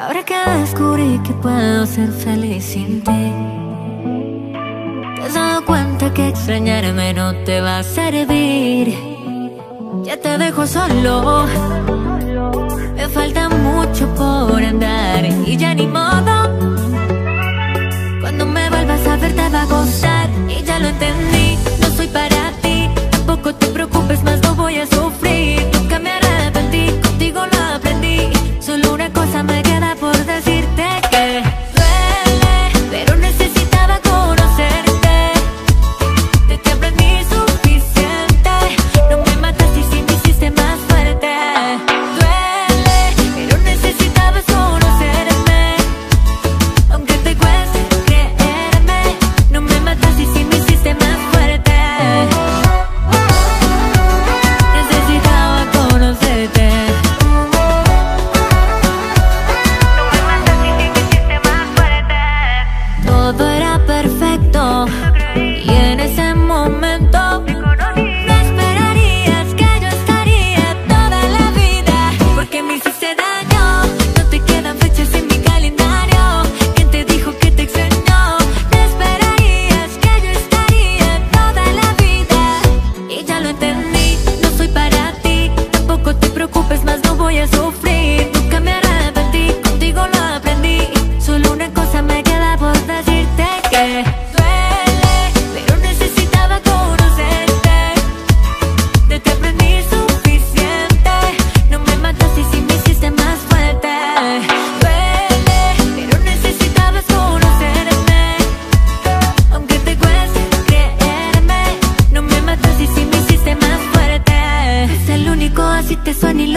Ahora que descubrí que puedo ser feliz sin ti, te has dado cuenta que extrañarme no te va a servir. Ya te dejo solo, me falta mucho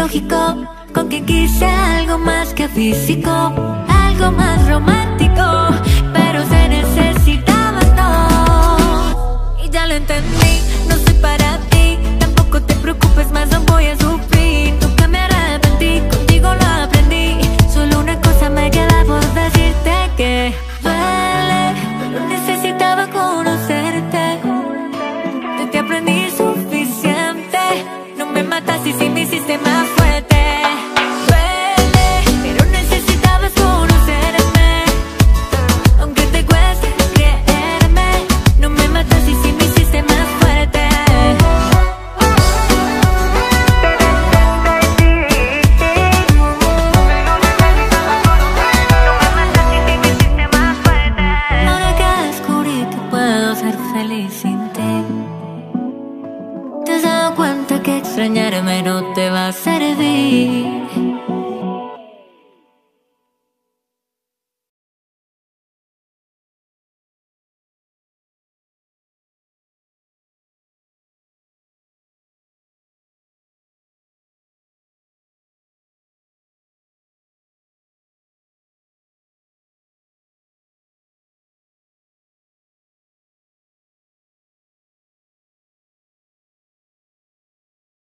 con quien quise algo más que físico, algo más romántico, pero se necesitaba todo. Y ya lo entendí, no soy para ti, tampoco te preocupes más, no voy a sufrir. me hiciste más fuerte. Duele, pero necesitabas conocerme. Aunque te cueste creerme No me matas y si me hiciste más fuerte. Ahora que descubrí que puedo ser feliz sin ti Te has dado cuenta que extrañarme no te va a servir.